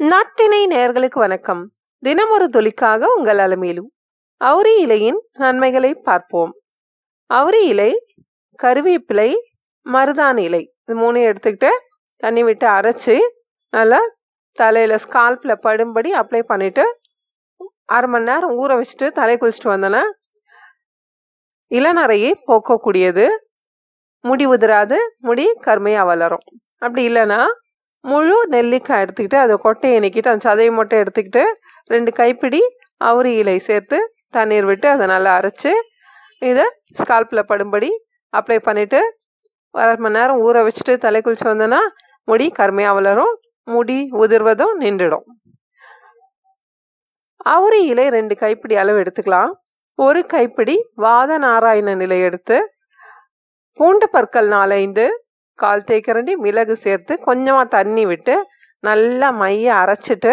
நாட்டினை நேர்களுக்கு வணக்கம். தினமொரு துளிக்காக உங்கள் அலமேலு. அவுரி இலையின் நன்மைகளை பார்ப்போம். அவுரி இலை கருவேப்பிலை மருதாணி இலை. இது மூணையும் எடுத்துக்கிட்டு தண்ணி விட்டு அரைச்சி நல்லா தலையில் ஸ்கால்பில் படும்படி அப்ளை பண்ணிவிட்டு அரை மணி நேரம் ஊற வச்சுட்டு தலை குளிச்சுட்டு வந்தோன்னா இளநரையை போக்கக்கூடியது. முடி உதிராது முடி கருமையாக வளரும். அப்படி இல்லைன்னா முழு நெல்லிக்காய் எடுத்துக்கிட்டு அதை கொட்டையை நீக்கிட்டு அந்த சதையை மட்டும் எடுத்துக்கிட்டு ரெண்டு கைப்பிடி அவுரி இலை சேர்த்து தண்ணீர் விட்டு அதை நல்லா அரைச்சி இதை ஸ்கால்பில் படும்படி அப்ளை பண்ணிவிட்டு அரை மணி நேரம் ஊற வச்சுட்டு தலை குளிச்சு வந்தோன்னா முடி கருமையாக வளரும் முடி உதிர்வதும் நின்றுடும். அவுரி இலை ரெண்டு கைப்பிடி அளவு எடுத்துக்கலாம். ஒரு கைப்பிடி வாத நாராயண நிலை எடுத்து பூண்டு பற்கள் நாலைந்து கால் தேக்கரண்டி மிளகு சேர்த்து கொஞ்சமாக தண்ணி விட்டு நல்லா மைய அரைச்சிட்டு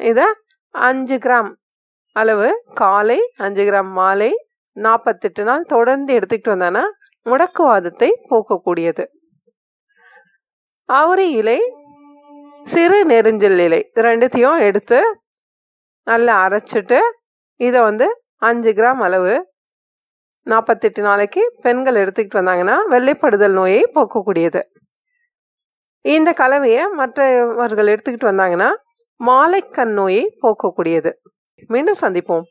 இதை அஞ்சு கிராம் அளவு காலை அஞ்சு கிராம் மாலை நாற்பத்தெட்டு நாள் தொடர்ந்து எடுத்துக்கிட்டு வந்தோன்னா முடக்குவாதத்தை போக்கக்கூடியது. அவுரி இலை சிறு நெருஞ்சல் இலை ரெண்டுத்தையும் எடுத்து நல்லா அரைச்சிட்டு இதை வந்து அஞ்சு கிராம் அளவு நாற்பத்தெட்டு நாளைக்கு பெண்கள் எடுத்துக்கிட்டு வந்தாங்கன்னா வெள்ளைப்படுதல் நோயை போக்கக்கூடியது. இந்த கலவையை மற்றவர்கள் எடுத்துக்கிட்டு வந்தாங்கன்னா மாலைக்கண் நோயை போக்கக்கூடியது. மீண்டும் சந்திப்போம்.